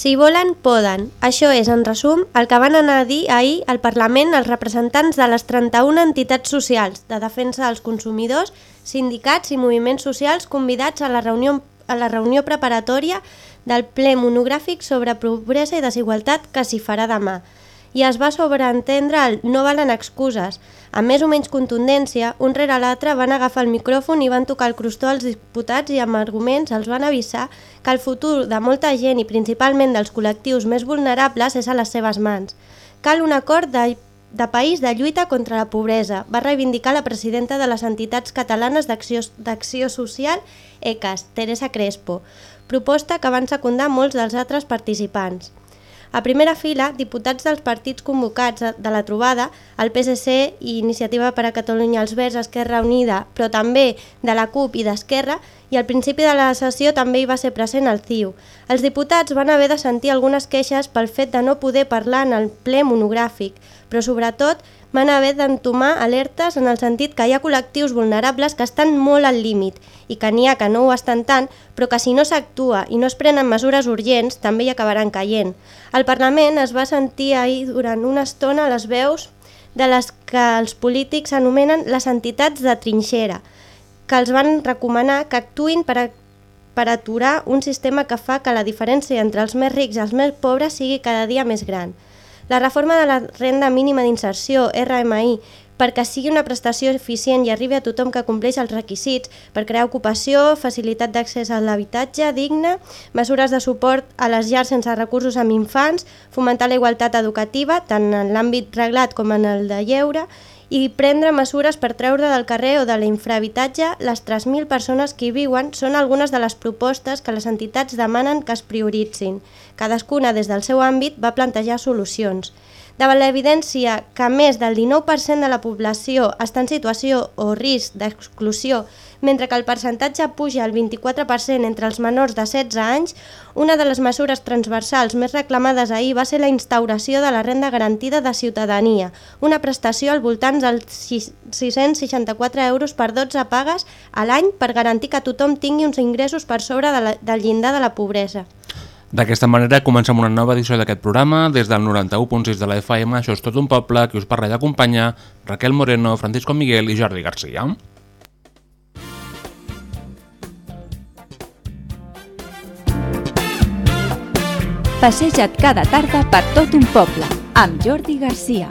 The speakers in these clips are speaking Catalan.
Si volen, poden. Això és, en resum, el que van anar a dir ahir al Parlament els representants de les 31 entitats socials de defensa dels consumidors, sindicats i moviments socials convidats a la reunió, a la reunió preparatòria del ple monogràfic sobre pobresa i desigualtat que s'hi farà demà. I es va sobreentendre el no valen excuses. Amb més o menys contundència, un rere l'altre van agafar el micròfon i van tocar el crostó als diputats i amb arguments els van avisar que el futur de molta gent i principalment dels col·lectius més vulnerables és a les seves mans. Cal un acord de, de país de lluita contra la pobresa, va reivindicar la presidenta de les entitats catalanes d'Acció Social, ECAS, Teresa Crespo, proposta que van secundar molts dels altres participants. A primera fila, diputats dels partits convocats de la trobada, el PSC i Iniciativa per a Catalunya els Verds, Esquerra Unida, però també de la CUP i d'Esquerra, i al principi de la sessió també hi va ser present el CiU. Els diputats van haver de sentir algunes queixes pel fet de no poder parlar en el ple monogràfic, però sobretot van haver d'entomar alertes en el sentit que hi ha col·lectius vulnerables que estan molt al límit i que n'hi ha que no ho estan tant, però que si no s'actua i no es prenen mesures urgents també hi acabaran caient. Al Parlament es va sentir ahir durant una estona les veus de les que els polítics anomenen les entitats de trinxera, que els van recomanar que actuïn per, a, per aturar un sistema que fa que la diferència entre els més rics i els més pobres sigui cada dia més gran. La reforma de la renda mínima d'inserció, RMI, perquè sigui una prestació eficient i arribi a tothom que compleix els requisits per crear ocupació, facilitat d'accés a l'habitatge digne, mesures de suport a les llars sense recursos amb infants, fomentar la igualtat educativa, tant en l'àmbit reglat com en el de lleure, i prendre mesures per treure del carrer o de l'infrahabitatge les 3.000 persones que hi viuen són algunes de les propostes que les entitats demanen que es prioritzin. Cadascuna, des del seu àmbit, va plantejar solucions. Davant l'evidència que més del 19% de la població està en situació o risc d'exclusió, mentre que el percentatge puja al 24% entre els menors de 16 anys, una de les mesures transversals més reclamades ahir va ser la instauració de la renda garantida de ciutadania, una prestació al voltant dels 664 euros per 12 pagues a l'any per garantir que tothom tingui uns ingressos per sobre de la, del llindar de la pobresa. D'aquesta manera comencem una nova edició d'aquest programa des del 91.6 de la FM, això és tot un poble, que us parla i acompanya Raquel Moreno, Francisco Miguel i Jordi Garcia. Passeja't cada tarda per tot un poble, amb Jordi Garcia.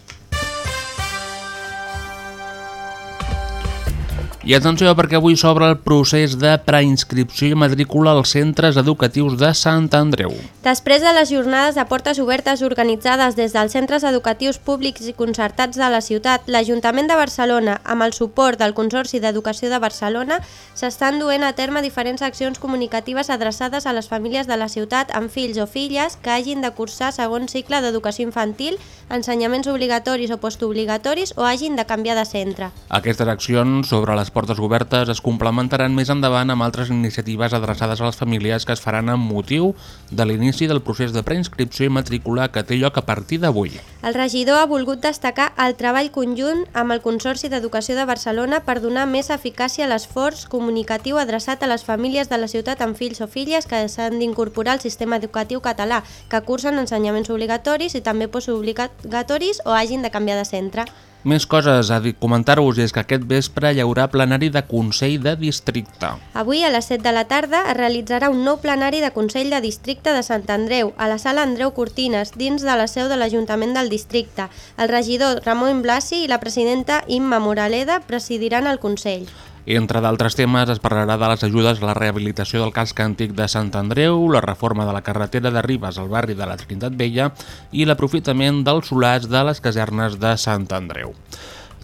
I atenció perquè avui s'obre el procés de preinscripció i matrícula als centres educatius de Sant Andreu. Després de les jornades de portes obertes organitzades des dels centres educatius públics i concertats de la ciutat, l'Ajuntament de Barcelona, amb el suport del Consorci d'Educació de Barcelona, s'estan duent a terme diferents accions comunicatives adreçades a les famílies de la ciutat amb fills o filles que hagin de cursar segon cicle d'educació infantil, ensenyaments obligatoris o postobligatoris o hagin de canviar de centre. Aquestes accions sobre les portes obertes es complementaran més endavant amb altres iniciatives adreçades a les famílies que es faran amb motiu de l'inici del procés de preinscripció i matrícula que té lloc a partir d'avui. El regidor ha volgut destacar el treball conjunt amb el Consorci d'Educació de Barcelona per donar més eficàcia a l'esforç comunicatiu adreçat a les famílies de la ciutat amb fills o filles que s'han d'incorporar al sistema educatiu català, que cursen ensenyaments obligatoris i també postobligatoris o hagin de canviar de centre. Més coses a comentar-vos és que aquest vespre hi haurà plenari de Consell de Districte. Avui, a les 7 de la tarda, es realitzarà un nou plenari de Consell de Districte de Sant Andreu, a la sala Andreu Cortines, dins de la seu de l'Ajuntament del Districte. El regidor Ramon Blasi i la presidenta Imma Moraleda presidiran el Consell. Entre d'altres temes es parlarà de les ajudes a la rehabilitació del casc antic de Sant Andreu, la reforma de la carretera de Ribes al barri de la Trinitat Vella i l'aprofitament dels solars de les casernes de Sant Andreu.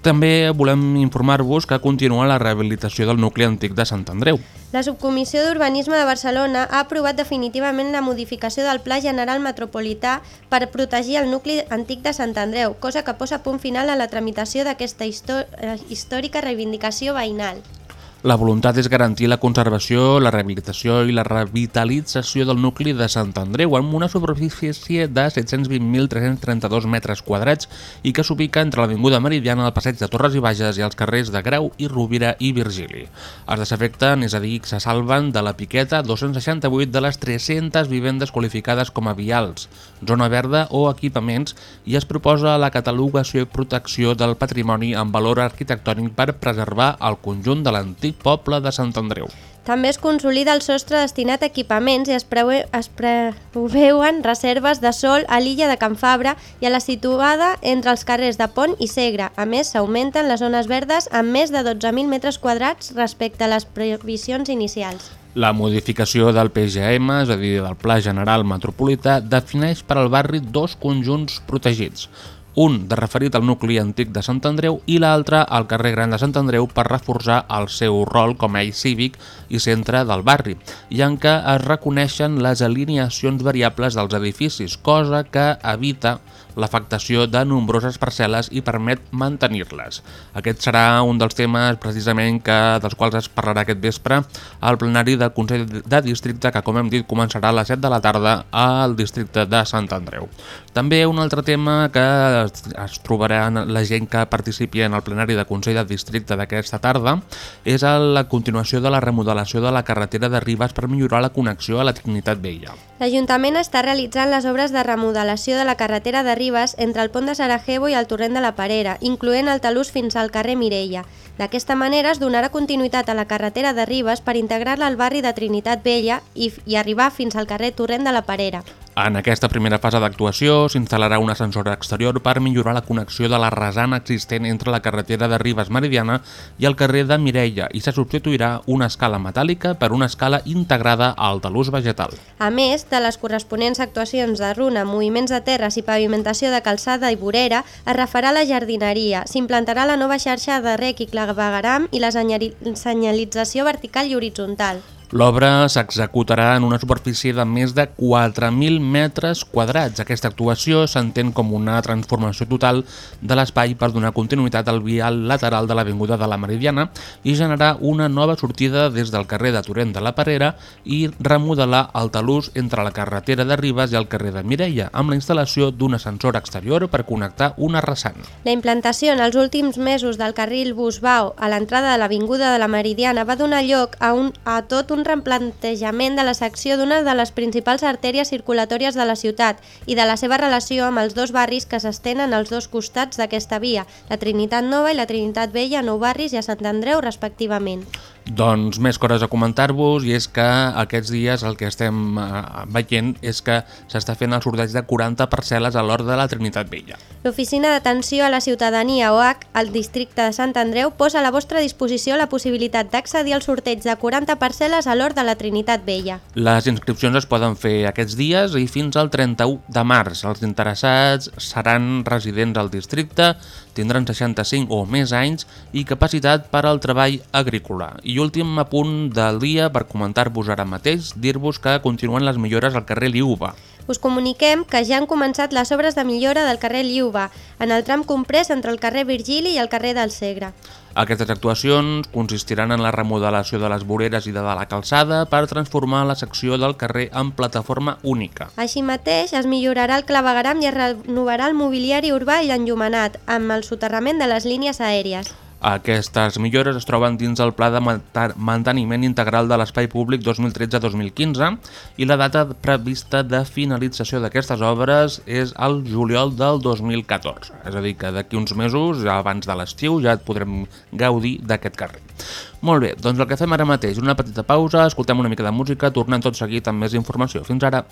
També volem informar-vos que continua la rehabilitació del nucli antic de Sant Andreu. La Subcomissió d'Urbanisme de Barcelona ha aprovat definitivament la modificació del Pla General Metropolità per protegir el nucli antic de Sant Andreu, cosa que posa punt final a la tramitació d'aquesta històrica reivindicació veïnal. La voluntat és garantir la conservació, la rehabilitació i la revitalització del nucli de Sant Andreu amb una superfície de 720.332 metres quadrats i que s'ubica entre l'Avinguda Meridiana, el passeig de Torres i Bages i els carrers de Grau i Rovira i Virgili. Es desafecten, és a dir, se salven de la piqueta 268 de les 300 vivendes qualificades com a vials, zona verda o equipaments i es proposa la catalogació i protecció del patrimoni amb valor arquitectònic per preservar el conjunt de l'antic l'antic poble de Sant Andreu. També es consolida el sostre destinat a equipaments i es, preve, es preveuen reserves de sol a l'illa de Can Fabra i a la situada entre els carrers de Pont i Segre. A més, s'augmenten les zones verdes amb més de 12.000 metres quadrats respecte a les previsions inicials. La modificació del PGM, és a dir, del Pla General Metropolità, defineix per al barri dos conjunts protegits un de referit al nucli antic de Sant Andreu i l'altre al carrer Gran de Sant Andreu per reforçar el seu rol com a ell cívic i centre del barri, i en què es reconeixen les alineacions variables dels edificis, cosa que evita l'afectació de nombroses parcel·les i permet mantenir-les. Aquest serà un dels temes precisament que, dels quals es parlarà aquest vespre al plenari del Consell de Districte que, com hem dit, començarà a les 7 de la tarda al districte de Sant Andreu. També un altre tema que es trobarà la gent que participi en el plenari de Consell de Districte d'aquesta tarda és la continuació de la remodelació de la carretera de Ribes per millorar la connexió a la Trinitat Vella. L'Ajuntament està realitzant les obres de remodelació de la carretera de Ribes entre el pont de Sarajevo i el torrent de la Parera, incloent el talús fins al carrer Mireia. D'aquesta manera es donarà continuïtat a la carretera de Ribes per integrar-la al barri de Trinitat Vella i, i arribar fins al carrer Torrent de la Parera. En aquesta primera fase d'actuació s'instal·larà un ascensor exterior per millorar la connexió de la resana existent entre la carretera de Ribes Meridiana i el carrer de Mireia i se substituirà una escala metàl·lica per una escala integrada al talús vegetal. A més de les corresponents actuacions de runa, moviments de terres i pavimentació de calçada i vorera, es refarà la jardineria, s'implantarà la nova xarxa de rec i clavegaram i la senyalització vertical i horitzontal. L'obra s'executarà en una superfície de més de 4.000 metres quadrats. Aquesta actuació s'entén com una transformació total de l'espai per donar continuïtat al vial lateral de l'Avinguda de la Meridiana i generar una nova sortida des del carrer de Torrent de la Parera i remodelar el talús entre la carretera de Ribes i el carrer de Mireia, amb la instal·lació d'un ascensor exterior per connectar una ressant. La implantació en els últims mesos del carril Busbau a l'entrada de l'Avinguda de la Meridiana va donar lloc a, un, a tot un un replantejament de la secció d'una de les principals artèries circulatòries de la ciutat i de la seva relació amb els dos barris que s'estenen als dos costats d'aquesta via, la Trinitat Nova i la Trinitat Vella, Nou Barris i a Sant Andreu, respectivament. Doncs més coses a comentar-vos i és que aquests dies el que estem eh, veient és que s'està fent el sorteig de 40 parcel·les a l'hort de la Trinitat Vella. L'Oficina d'Atenció a la Ciutadania OAC al districte de Sant Andreu posa a la vostra disposició la possibilitat d'accedir al sorteig de 40 parcel·les a l'hort de la Trinitat Vella. Les inscripcions es poden fer aquests dies i fins al 31 de març. Els interessats seran residents al districte, tindran 65 o més anys i capacitat per al treball agrícola. I últim apunt del dia per comentar-vos ara mateix, dir-vos que continuen les millores al carrer Liuba. Us comuniquem que ja han començat les obres de millora del carrer Liuba, en el tram comprès entre el carrer Virgili i el carrer del Segre. Aquestes actuacions consistiran en la remodelació de les voreres i de la calçada per transformar la secció del carrer en plataforma única. Així mateix, es millorarà el clavegaram i es renovarà el mobiliari urbà i l'enllumenat, amb el soterrament de les línies aèries. Aquestes millores es troben dins el Pla de Manteniment Integral de l'Espai Públic 2013-2015 i la data prevista de finalització d'aquestes obres és el juliol del 2014. És a dir, que d'aquí uns mesos, abans de l'estiu, ja podrem gaudir d'aquest carrer. Molt bé, doncs el que fem ara mateix, una petita pausa, escoltem una mica de música, tornem tot seguit amb més informació. Fins ara!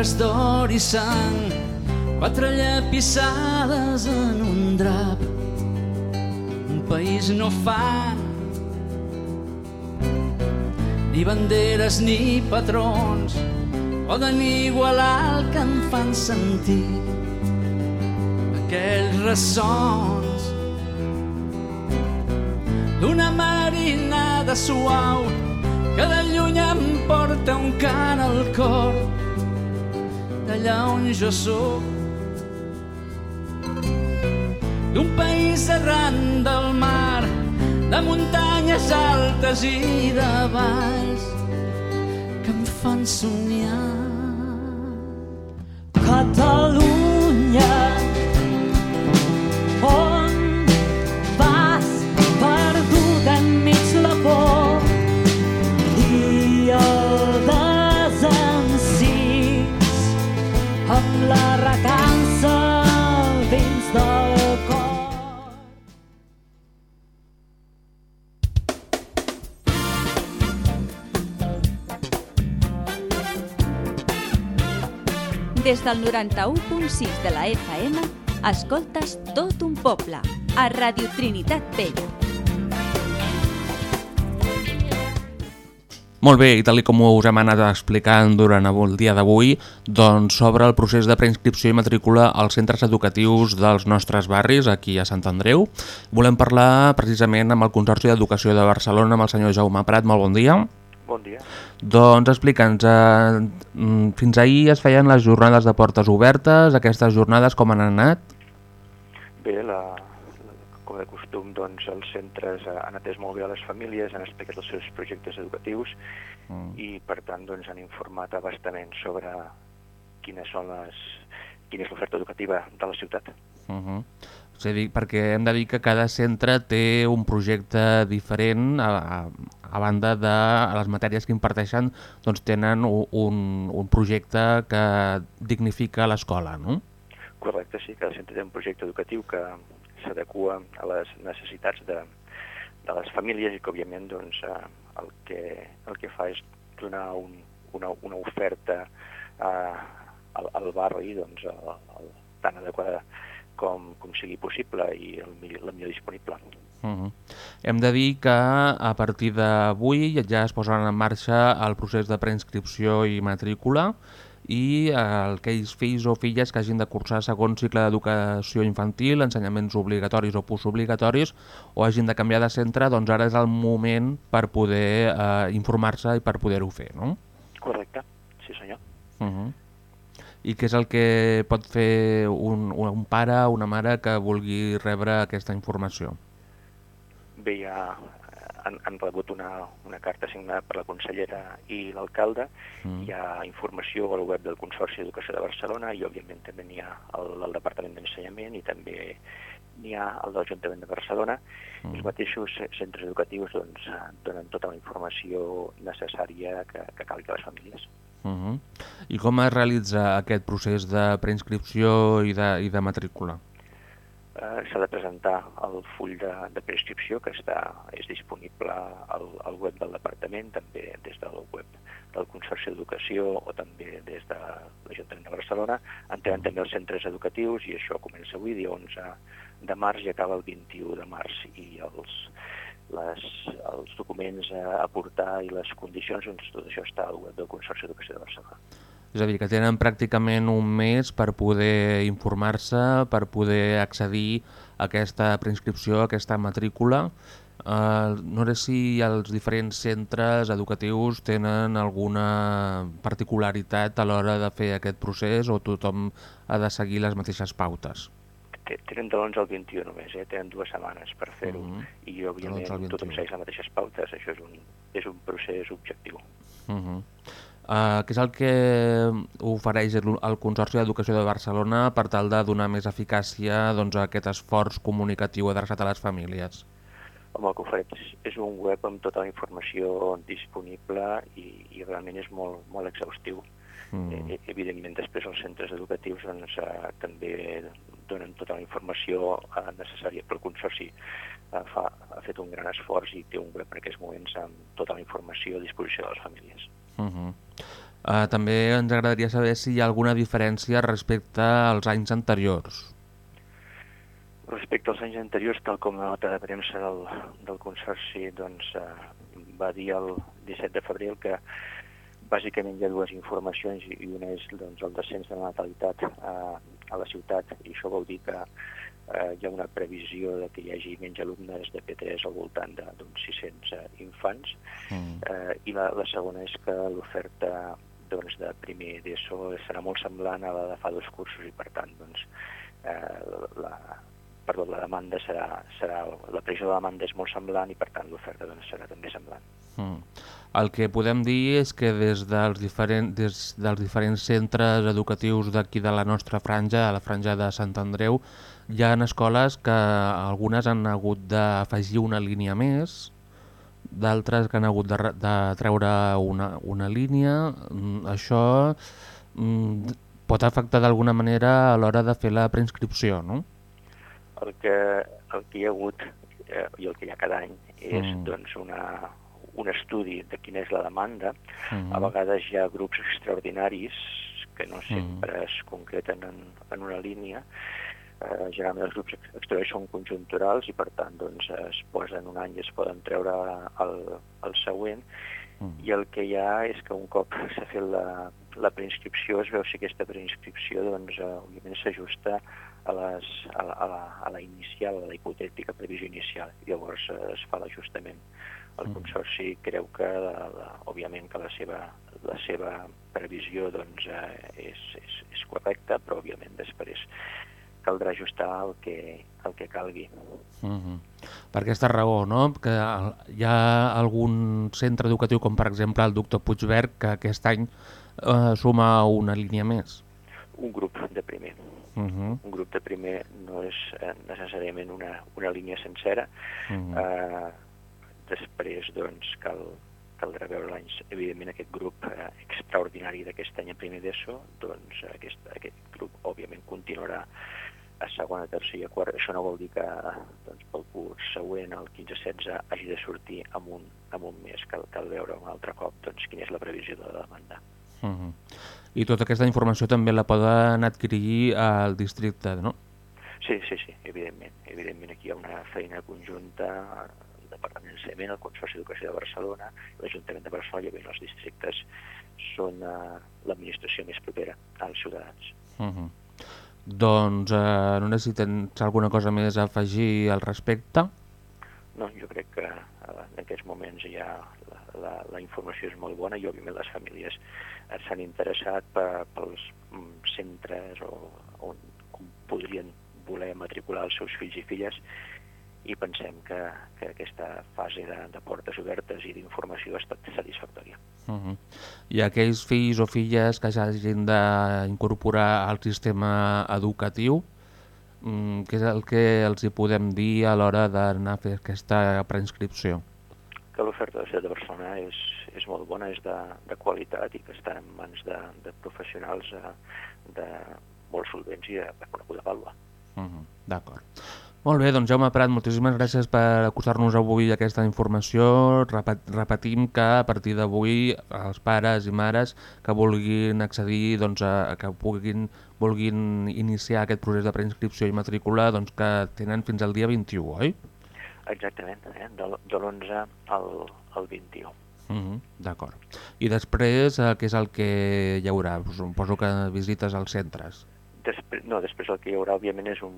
Barres d'or i sang, quatre llapissades en un drap. Un país no fa ni banderes ni patrons poden igualar el que em fan sentir aquells ressons d'una marinada suau que de lluny em porta un cant al cor d'allà on jo sóc d'un país arran del mar de muntanyes altes i de valls que em fan somiar. Catalunya, Des del 91.6 de la FM, escoltes tot un poble, a Radio Trinitat Vella. Molt bé, i tal com us hem anat explicant durant el dia d'avui, doncs sobre el procés de preinscripció i matrícula als centres educatius dels nostres barris, aquí a Sant Andreu. Volem parlar precisament amb el Consorci d'Educació de Barcelona, amb el senyor Jaume Prat. Molt bon dia. Bon dia. Doncs explica'ns, eh, mm, fins ahir es feien les jornades de portes obertes, aquestes jornades com han anat? Bé, la, la, com de costum, doncs, els centres han atès molt bé a les famílies, han explicat els seus projectes educatius Mm. i, per tant, doncs, han informat abastament sobre quines són les, quina és l'oferta educativa de la ciutat. Uh -huh. És a dir, perquè hem de dir que cada centre té un projecte diferent a, a, a banda de a les matèries que imparteixen doncs tenen un, un projecte que dignifica l'escola, no? Correcte, sí, cada centre té un projecte educatiu que s'adequa a les necessitats de, de les famílies i que, òbviament, doncs, eh, el, que, el que fa és donar un, una, una oferta eh, al, al barri doncs, el, el, tan adequada com, com sigui possible i el, la millor disponible. Uh -huh. Hem de dir que a partir d'avui ja es posen en marxa el procés de preinscripció i matrícula i eh, aquells fills o filles que hagin de cursar segon cicle d'educació infantil, ensenyaments obligatoris o postobligatoris, o hagin de canviar de centre, doncs ara és el moment per poder eh, informar-se i per poder-ho fer, no? Correcte, sí senyor. Uh -huh. I què és el que pot fer un, un pare o una mare que vulgui rebre aquesta informació? Bé, ja eh, han, han rebut una, una carta signada per la consellera i l'alcalde, Mm. hi ha informació al web del Consorci d'Educació de Barcelona i òbviament també n'hi ha al, al Departament d'Ensenyament i també n'hi ha al de l'Ajuntament de Barcelona. Mm. Els mateixos ce- centres educatius doncs, eh, donen tota la informació necessària que, que calgui a les famílies. Uh -huh. I com es realitza aquest procés de preinscripció i de, i de matrícula? Eh, S'ha de presentar el full de, de prescripció que està, és disponible al, al web del departament, també des del web del Consorci d'Educació o també des de l'Ajuntament de Barcelona. En tenen també els centres educatius i això comença avui, dia 11 de març i acaba el 21 de març i els, les, els documents a aportar i les condicions, doncs tot això està al web del Consorci d'Educació de Barcelona. És a dir, que tenen pràcticament un mes per poder informar-se, per poder accedir a aquesta preinscripció, a aquesta matrícula. Uh, no sé si els diferents centres educatius tenen alguna particularitat a l'hora de fer aquest procés o tothom ha de seguir les mateixes pautes. Tenen de l'11 al 21 només, eh? tenen dues setmanes per fer-ho Mhm. i De l'11 al òbviament 21. tothom segueix les mateixes pautes, això és un, és un procés objectiu. Uh -huh. Uh, què és el que ofereix el, el Consorci d'Educació de Barcelona per tal de donar més eficàcia doncs, a aquest esforç comunicatiu adreçat a les famílies? Home, el que ofereix és un web amb tota la informació disponible i, i realment és molt, molt exhaustiu. Mm. Eh, evidentment, després els centres educatius doncs, eh, també donen tota la informació eh, necessària, però el Consorci eh, fa, ha fet un gran esforç i té un web en aquests moments amb tota la informació a disposició de les famílies. Uh -huh. Uh, també ens agradaria saber si hi ha alguna diferència respecte als anys anteriors. Respecte als anys anteriors, tal com la nota de premsa del, del Consorci doncs, eh, va dir el 17 de febrer que bàsicament hi ha dues informacions i una és doncs, el descens de la natalitat a, a la ciutat i això vol dir que eh, hi ha una previsió de que hi hagi menys alumnes de P3 al voltant d'uns 600 eh, infants Mm. eh, i la, la segona és que l'oferta doncs, de primer d'ESO serà molt semblant a la de fa dos cursos i per tant doncs, eh, la, perdó, la demanda serà, serà la previsió de la demanda és molt semblant i per tant l'oferta doncs, serà també semblant. Mm. El que podem dir és que des dels, diferent, des dels diferents centres educatius d'aquí de la nostra franja, a la franja de Sant Andreu, hi ha escoles que algunes han hagut d'afegir una línia més, d'altres que han hagut de, de treure una, una línia. Mm, Això mm, pot afectar d'alguna manera a l'hora de fer la preinscripció, no? El que, el que hi ha hagut eh, i el que hi ha cada any és Mm. doncs, una, un estudi de quina és la demanda. Mhm. A vegades hi ha grups extraordinaris que no Mm. sempre es concreten en, en una línia. Eh, generalment els grups ex- extraordinaris són conjunturals i per tant doncs, es posen un any i es poden treure el, el següent Mm. i el que hi ha és que un cop s'ha fet la, la preinscripció es veu si aquesta preinscripció doncs, eh, òbviament s'ajusta a, les, a, la, a, la, a la inicial, a la hipotètica previsió inicial. Llavors eh, es fa l'ajustament. El Mm. Consorci creu que, la, la, òbviament, que la seva, la seva previsió doncs, eh, és, és, és correcta, però òbviament després caldrà ajustar el que, el que calgui. Mhm. Per aquesta raó, no? que hi ha algun centre educatiu, com per exemple el doctor Puigverd, que aquest any eh, suma una línia més. Un grup de primer. Uh Un grup de primer no és eh, necessàriament una, una línia sencera. Mhm. Eh, després, doncs, cal, caldrà veure l'any, evidentment, aquest grup eh, extraordinari d'aquest any a primer d'ESO, doncs aquest, aquest grup, òbviament, continuarà a segona, tercera i a quart. Això no vol dir que doncs, pel curs següent, el 15-16, hagi de sortir amb un, amb un mes. Cal, cal veure un altre cop doncs, quina és la previsió de la demanda. Mhm. I tota aquesta informació també la poden adquirir al districte, no? Sí, sí, sí, evidentment. Evidentment aquí hi ha una feina conjunta el Departament d'Ensenyament, el Consorci d'Educació de Barcelona, l'Ajuntament de Barcelona i els districtes són eh, l'administració més propera als ciutadans. Mhm. Doncs eh, no sé si tens alguna cosa més a afegir al respecte. No, jo crec que eh, en aquests moments ja la, la, la informació és molt bona i òbviament les famílies s'han interessat per, pels mm, centres o, on, on podrien voler matricular els seus fills i filles i pensem que, que aquesta fase de, de portes obertes i d'informació ha estat satisfactòria. Uh -huh. I aquells fills o filles que s'hagin d'incorporar al sistema educatiu, mm, què és el que els hi podem dir a l'hora d'anar a fer aquesta preinscripció? Que l'oferta de la ciutat de Barcelona és, és molt bona, és de, de qualitat i que està en mans de, de professionals eh, de molt solvents i de reconeguda vàlua. Uh -huh. D'acord. Molt bé, doncs Jaume Prat, moltíssimes gràcies per acostar-nos avui aquesta informació. Repet, repetim que a partir d'avui els pares i mares que vulguin accedir, doncs, a, que puguin, vulguin iniciar aquest procés de preinscripció i matrícula, doncs que tenen fins al dia 21, oi? Exactament, eh? de, de l'11 al, al 21. Uh -huh. D'acord. I després, eh, què és el que hi haurà? Suposo que visites als centres. Després, no, després el que hi haurà, òbviament, és un,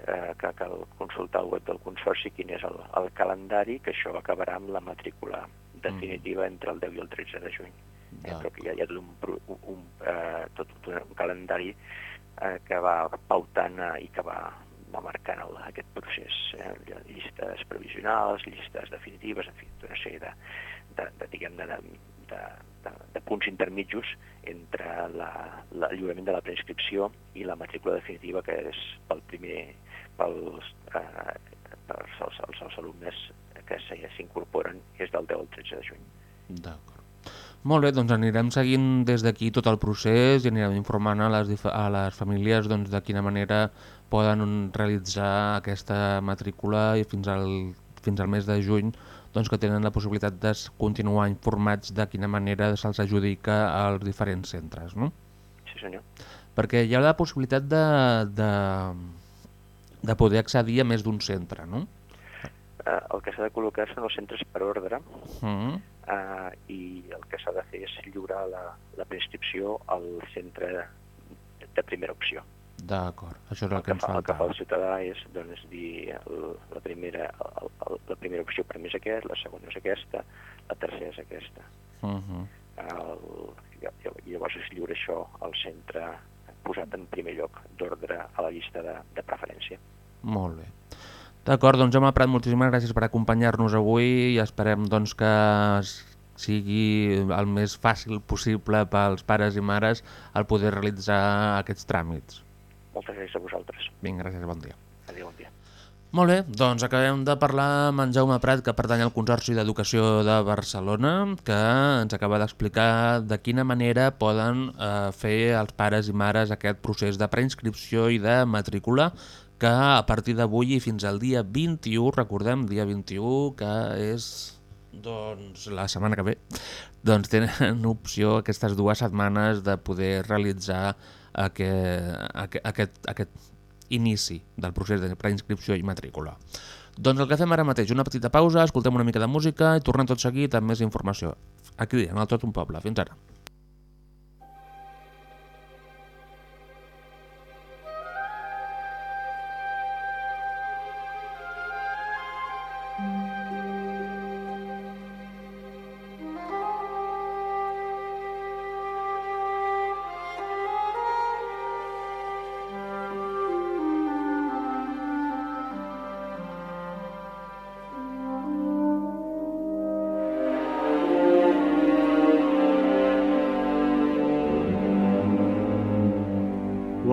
eh, que cal consultar al web del Consorci quin és el, el calendari, que això acabarà amb la matrícula definitiva entre el 10 i el 13 de juny. Eh, però que hi ha, hi ha tot, un, un, un, eh, tot un, un calendari eh, que va pautant eh, i que va, va marcant el, aquest procés. Eh? Llistes provisionals, llistes definitives, en fi, tota una sèrie de, de, de, diguem, de, de, de, de, de punts intermitjos entre la, de la preinscripció i la matrícula definitiva que és pel primer pels, eh, pels els, els, els alumnes que s'incorporen és del 10 al 13 de juny. D'acord. Molt bé, doncs anirem seguint des d'aquí tot el procés i anirem informant a les, a les famílies doncs, de quina manera poden realitzar aquesta matrícula i fins al, fins al mes de juny doncs, que tenen la possibilitat de continuar informats de quina manera se'ls adjudica als diferents centres, no? Sí, senyor. Perquè hi ha la possibilitat de, de, de poder accedir a més d'un centre, no? Eh, el que s'ha de col·locar són els centres per ordre Mm. eh, i el que s'ha de fer és lliurar la, la preinscripció al centre de primera opció. D'acord, això és el, El que que, ens fa, el que fa el ciutadà és doncs, dir el, la, primera, el, el, la primera opció per mi és aquesta, la segona és aquesta, la tercera és aquesta. Uh -huh. El, llavors es lliura això al centre posat en primer lloc d'ordre a la llista de, de preferència. Molt bé. D'acord, doncs Jaume Prat, moltíssimes gràcies per acompanyar-nos avui i esperem doncs, que sigui el més fàcil possible pels pares i mares el poder realitzar aquests tràmits. Moltes gràcies a vosaltres. Vinga, gràcies, bon dia. Adéu, bon dia. Molt bé, doncs acabem de parlar amb en Jaume Prat, que pertany al Consorci d'Educació de Barcelona, que ens acaba d'explicar de quina manera poden eh, fer els pares i mares aquest procés de preinscripció i de matrícula, que a partir d'avui i fins al dia 21, recordem, dia 21, que és doncs, la setmana que ve, doncs tenen opció aquestes dues setmanes de poder realitzar aquest, aquest, aquest, aquest inici del procés de preinscripció i matrícula. Doncs el que fem ara mateix, una petita pausa, escoltem una mica de música i tornem tot seguit amb més informació. Aquí, en el Tot un Poble. Fins ara.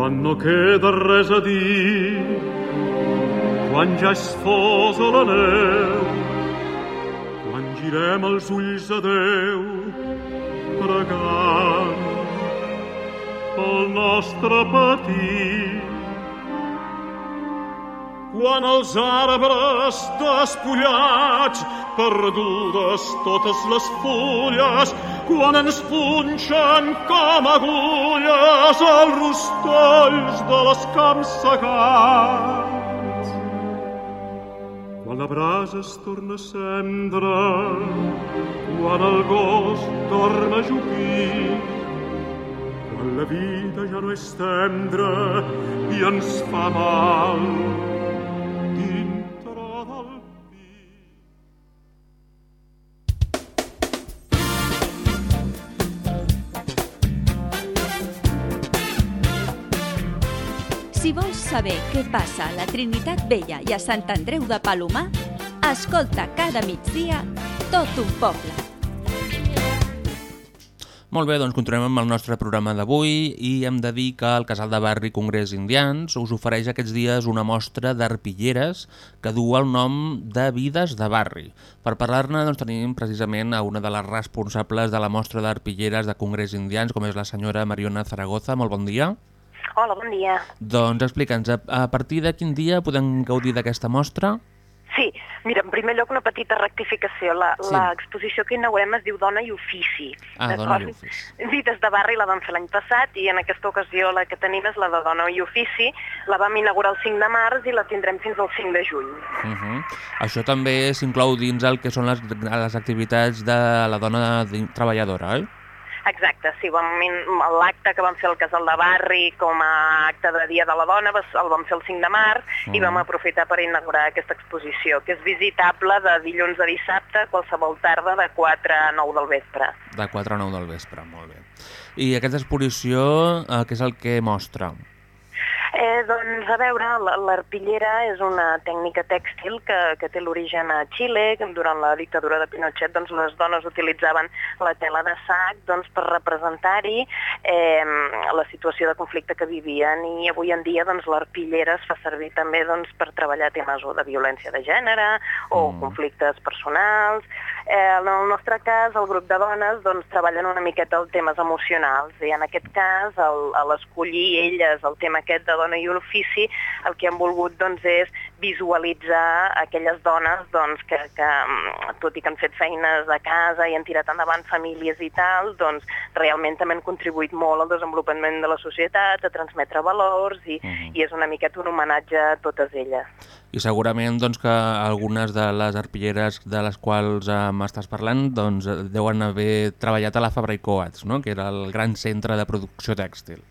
Quan no queda res a dir, quan ja es fosa la neu, quan girem els ulls a Déu, pregant pel nostre patir. Quan els arbres despullats, perdudes totes les fulles, quan ens punxen com agulles els rostolls de les camps segats. Quan la brasa es torna a cendre, quan el gos torna a jupir, quan la vida ja no és tendra i ens fa mal saber què passa a la Trinitat Vella i a Sant Andreu de Palomar, escolta cada migdia tot un poble. Molt bé, doncs continuem amb el nostre programa d'avui i hem de dir que el Casal de Barri Congrés Indians us ofereix aquests dies una mostra d'arpilleres que du el nom de Vides de Barri. Per parlar-ne doncs, tenim precisament a una de les responsables de la mostra d'arpilleres de Congrés Indians, com és la senyora Mariona Zaragoza. Molt bon dia. Hola, bon dia. Doncs explica'ns, a, a partir de quin dia podem gaudir d'aquesta mostra? Sí, mira, en primer lloc una petita rectificació. La- Sí. L'exposició que inaugurem es diu Dona i Ofici. Ah? Dona i Ofici. Sí, des de barri la vam fer l'any passat i en aquesta ocasió la que tenim és la de Dona i Ofici. La vam inaugurar el 5 de març i la tindrem fins al 5 de juny. Uh -huh. Això també s'inclou dins el que són les, les activitats de la dona treballadora, oi? Exacte, sí, l'acte que vam fer al Casal de Barri com a acte de Dia de la Dona el vam fer el 5 de març i Mm. vam aprofitar per inaugurar aquesta exposició, que és visitable de dilluns a dissabte, qualsevol tarda de 4 a 9 del vespre. De 4 a 9 del vespre, molt bé. I aquesta exposició, eh, què és el que mostra? Eh, doncs, a veure, la- l'arpillera és una tècnica tèxtil que, que té l'origen a Xile. Durant la dictadura de Pinochet doncs, les dones utilitzaven la tela de sac doncs, per representar-hi eh, la situació de conflicte que vivien i avui en dia doncs, l'arpillera es fa servir també doncs, per treballar temes de violència de gènere o Mm. conflictes personals. Eh, en el nostre cas, el grup de dones doncs, treballen una miqueta els temes emocionals i en aquest cas, l'escollir elles el tema aquest de dona i un ofici, el que han volgut doncs, és visualitzar aquelles dones doncs, que, que, mm, tot i que han fet feines a casa i han tirat endavant famílies i tal, doncs realment també han contribuït molt al desenvolupament de la societat, a transmetre valors i, -huh. i és una miqueta un homenatge a totes elles. I segurament doncs, que algunes de les arpilleres de les quals eh, m'estàs parlant doncs, deuen haver treballat a la Fabra i Coats, no? que era el gran centre de producció tèxtil.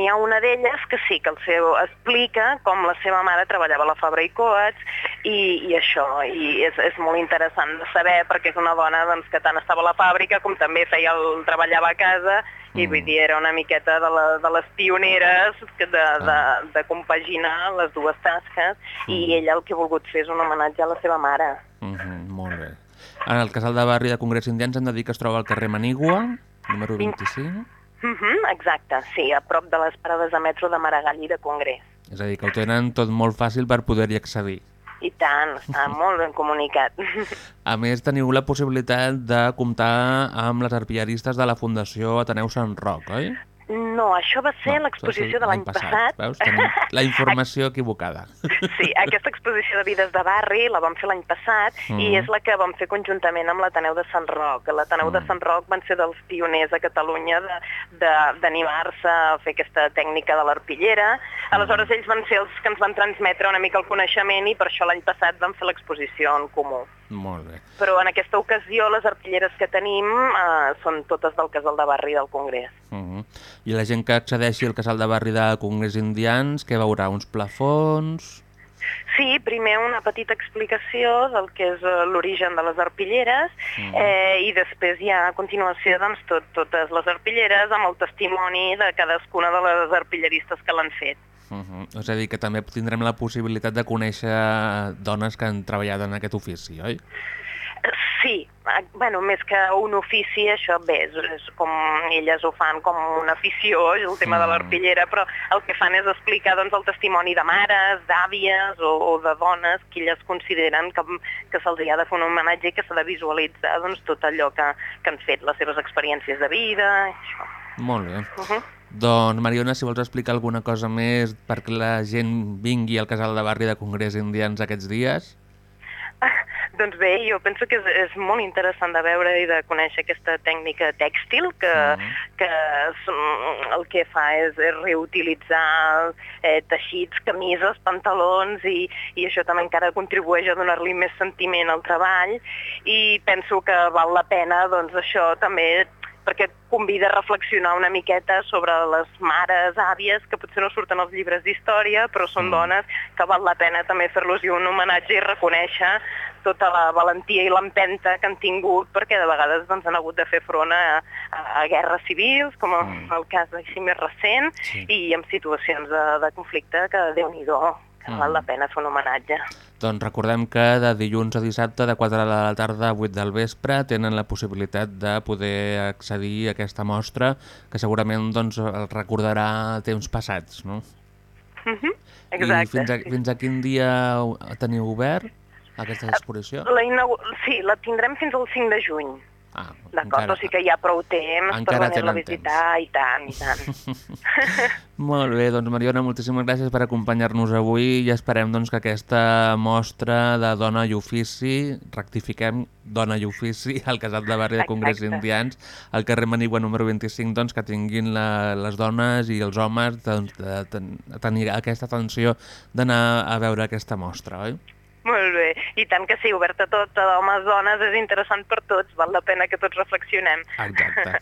N'hi ha una d'elles que sí, que el seu explica com la seva mare treballava a la Fabra i Coats i, i això, i és, és molt interessant de saber perquè és una dona doncs, que tant estava a la fàbrica com també feia el, treballava a casa i vull dir, era una miqueta de, la, de les pioneres que de, de, de compaginar les dues tasques i ella el que ha volgut fer és un homenatge a la seva mare. Mm -hmm, molt bé. En el casal de barri de Congrés Indians hem de dir que es troba al carrer Manigua, número 25. Mm -hmm, exacte, sí, a prop de les parades de metro de Maragall i de Congrés. És a dir, que ho tenen tot molt fàcil per poder-hi accedir. I tant, està molt ben comunicat. A més, teniu la possibilitat de comptar amb les arpilleristes de la Fundació Ateneu Sant Roc, oi? No, això va ser no, l'exposició de l'any passat. Veus? Tenim la informació equivocada. Sí, aquesta exposició de vides de barri la vam fer l'any passat mm. i és la que vam fer conjuntament amb l'Ateneu de Sant Roc. L'Ateneu mm. de Sant Roc van ser dels pioners a Catalunya d'animar-se a fer aquesta tècnica de l'arpillera. Aleshores, ells van ser els que ens van transmetre una mica el coneixement i per això l'any passat vam fer l'exposició en comú. Molt bé. Però en aquesta ocasió les arpilleres que tenim eh, són totes del casal de barri del Congrés. Uh -huh. I la gent que accedeixi al casal de barri del Congrés Indians, que veurà uns plafons... Sí, primer una petita explicació del que és eh, l'origen de les arpilleres mm. eh, i després ja a continuació doncs, tot, totes les arpilleres amb el testimoni de cadascuna de les arpilleristes que l'han fet. Uh -huh. És a dir, que també tindrem la possibilitat de conèixer dones que han treballat en aquest ofici, oi? Sí, bueno, més que un ofici, això bé, és, és com elles ho fan com una afició, el tema de l'arpillera, però el que fan és explicar doncs, el testimoni de mares, d'àvies o, o de dones que elles consideren que, que se'ls ha de fer un homenatge i que s'ha de visualitzar doncs, tot allò que, que han fet, les seves experiències de vida, això. Molt bé. Uh -huh. Doncs, Mariona, si vols explicar alguna cosa més perquè la gent vingui al casal de barri de Congrés Indians aquests dies... Doncs bé, jo penso que és, és molt interessant de veure i de conèixer aquesta tècnica tèxtil que, mm. que és, el que fa és, és reutilitzar eh, teixits, camises, pantalons i, i això també encara contribueix a donar-li més sentiment al treball i penso que val la pena doncs això també perquè et convida a reflexionar una miqueta sobre les mares, àvies, que potser no surten als llibres d'història, però són mm. dones que val la pena també fer-los un homenatge i reconèixer tota la valentia i l'empenta que han tingut, perquè de vegades doncs, han hagut de fer front a, a, a guerres civils, com mm. el cas així més recent, sí. i en situacions de, de conflicte que, déu nhi mm. val la pena fer un homenatge. Doncs recordem que de dilluns a dissabte, de 4 de la tarda a 8 del vespre, tenen la possibilitat de poder accedir a aquesta mostra, que segurament doncs, el recordarà temps passats, no? Mm -hmm. Exacte. I fins a, fins a quin dia teniu obert aquesta exposició? La sí, la tindrem fins al 5 de juny. Ah, D'acord, o sigui que hi ha prou temps per venir-la a visitar, temps. i tant, i tant. Molt bé, doncs Mariona, moltíssimes gràcies per acompanyar-nos avui i esperem doncs, que aquesta mostra de dona i ofici, rectifiquem, dona i ofici, al casal de barri de Congrés Exacte. Indians, al carrer Manigua número 25, doncs, que tinguin la, les dones i els homes doncs, de, de, de tenir aquesta atenció d'anar a veure aquesta mostra, oi? Molt bé, i tant que sí, obert a tot, a homes, dones, és interessant per tots, val la pena que tots reflexionem. Exacte.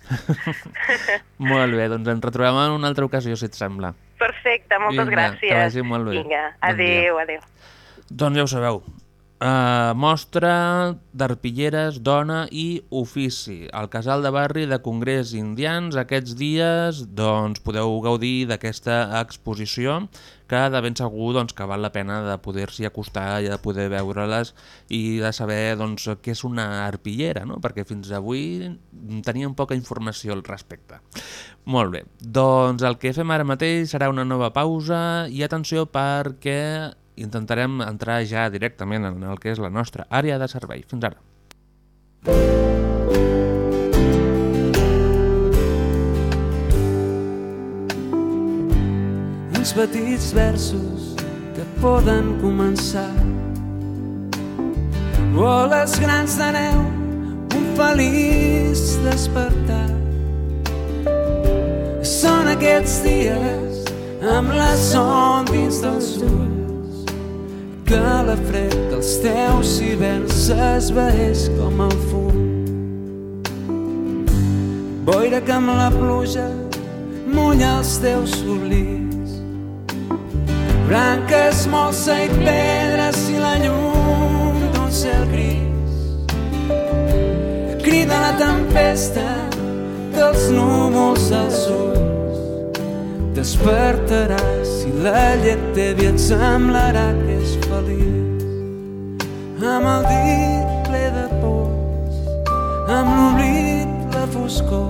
molt bé, doncs ens retrobem en una altra ocasió, si et sembla. Perfecte, moltes Vinga, gràcies. Que vagi molt bé. Vinga, adéu, bon adéu. Doncs ja ho sabeu, Uh, mostra d'arpilleres, dona i ofici. Al casal de barri de Congrés Indians aquests dies doncs, podeu gaudir d'aquesta exposició que de ben segur doncs, que val la pena de poder-s'hi acostar i de poder veure-les i de saber doncs, què és una arpillera, no? perquè fins avui teníem poca informació al respecte. Molt bé, doncs el que fem ara mateix serà una nova pausa i atenció perquè intentarem entrar ja directament en el que és la nostra àrea de servei. Fins ara. Uns petits versos que poden començar. Boles grans de neu, un feliç despertar. Són aquests dies amb la son dins dels ulls que la fred dels teus hiverns s'esvaeix com el fum. Boira que amb la pluja mulla els teus oblits. Branques, molsa i pedres i la llum d'un cel gris. Crida la tempesta dels núvols als ulls. Despertaràs i la llet tèbia et semblarà. Amb el dit ple de pors, amb l'oblit la foscor,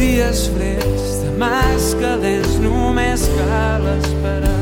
dies freds, demàs calents, només cal esperar.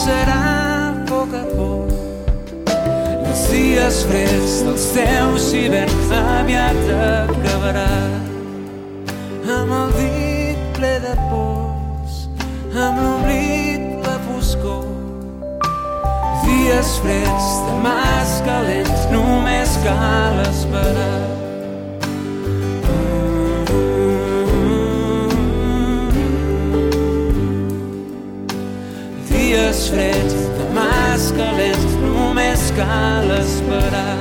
Creixerà a poc a poc. Els dies freds dels teus hiverns aviat acabarà. Amb el dit ple de pors, amb l'oblit la foscor. Dies freds, demàs calents, només cal esperar. Dies freds, demàs calents, només cal esperar.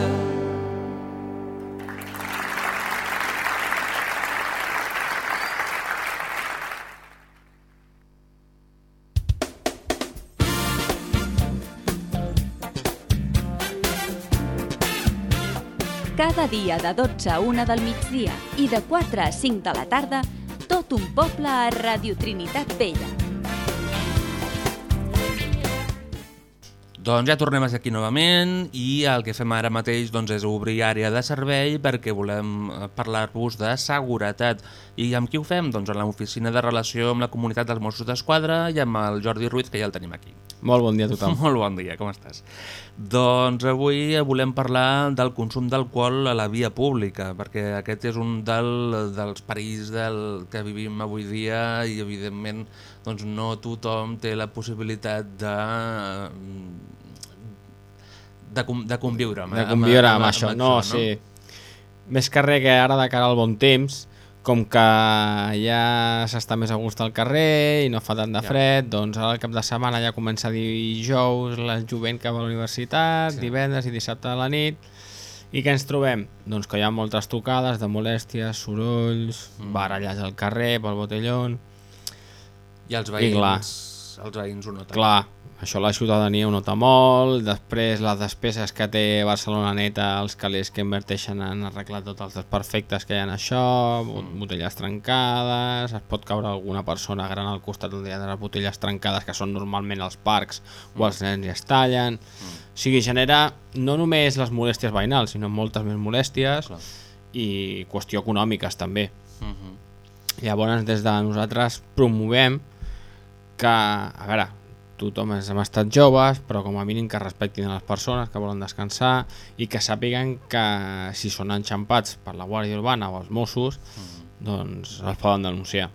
Cada dia de 12 a 1 del migdia i de 4 a 5 de la tarda, tot un poble a Radio Trinitat Vella. Doncs ja tornem a ser aquí novament i el que fem ara mateix doncs, és obrir àrea de servei perquè volem eh, parlar-vos de seguretat. I amb qui ho fem? Doncs en l'oficina de relació amb la comunitat dels Mossos d'Esquadra i amb el Jordi Ruiz, que ja el tenim aquí. Molt bon dia a tothom. Molt bon dia, com estàs? Doncs avui volem parlar del consum d'alcohol a la via pública, perquè aquest és un del, dels perills del que vivim avui dia i evidentment doncs, no tothom té la possibilitat de de, de conviure amb, de conviure amb, amb, amb això. No, no, sí. Més que res que ara de cara al bon temps, com que ja s'està més a gust al carrer i no fa tant de fred, ja. doncs ara el cap de setmana ja comença dijous la jovent que va a la universitat, sí. divendres i dissabte a la nit, i què ens trobem? Doncs que hi ha moltes tocades de molèsties, sorolls, mm. baralles al carrer pel botellón... I els veïns, I clar, els veïns ho noten. Clar, això la ciutadania ho nota molt, després les despeses que té Barcelona Neta, els calés que inverteixen en arreglar tots els desperfectes que hi ha en això, mm. botelles trencades, es pot caure alguna persona gran al costat on hi ha les botelles trencades que són normalment als parcs mm. o els nens i es tallen. Mm. O sigui, genera no només les molèsties veïnals, sinó moltes més molèsties Clar. i qüestió econòmiques també Mhm. Llavors, des de nosaltres promovem que, a veure, tothom és, hem estat joves, però com a mínim que respectin a les persones que volen descansar i que sàpiguen que si són enxampats per la Guàrdia Urbana o els Mossos, doncs els poden denunciar.